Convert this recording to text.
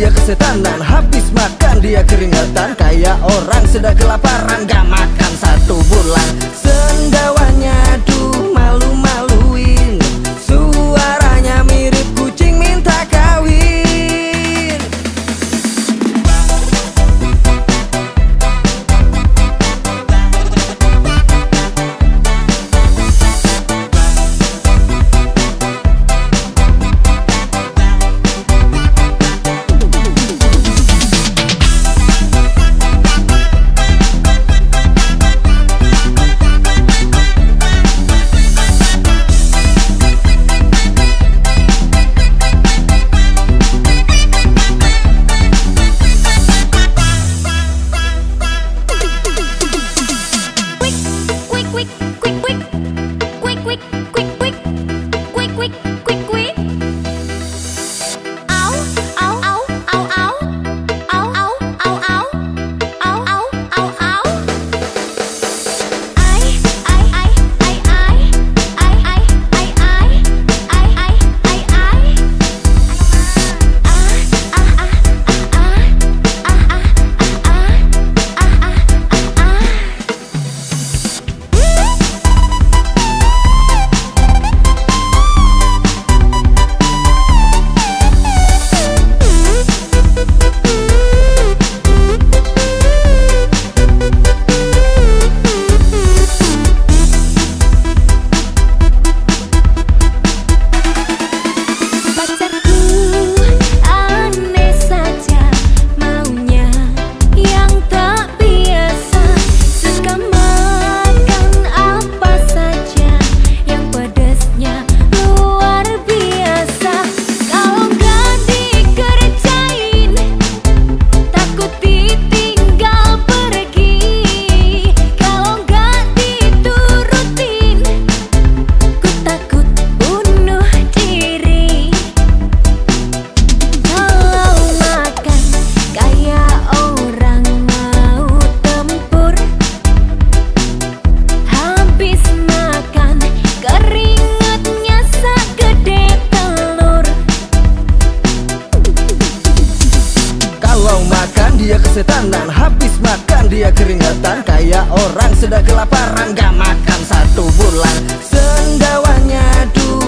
dia kesetanan. Habis makan dia keringatan. Kayak orang sudah kelaparan. Gak makan satu bulan. quick, quick. Kalau makan dia kesetanan Habis makan dia keringatan. Kayak orang sedang kelaparan Gak makan satu bulan. Sendawahnya dua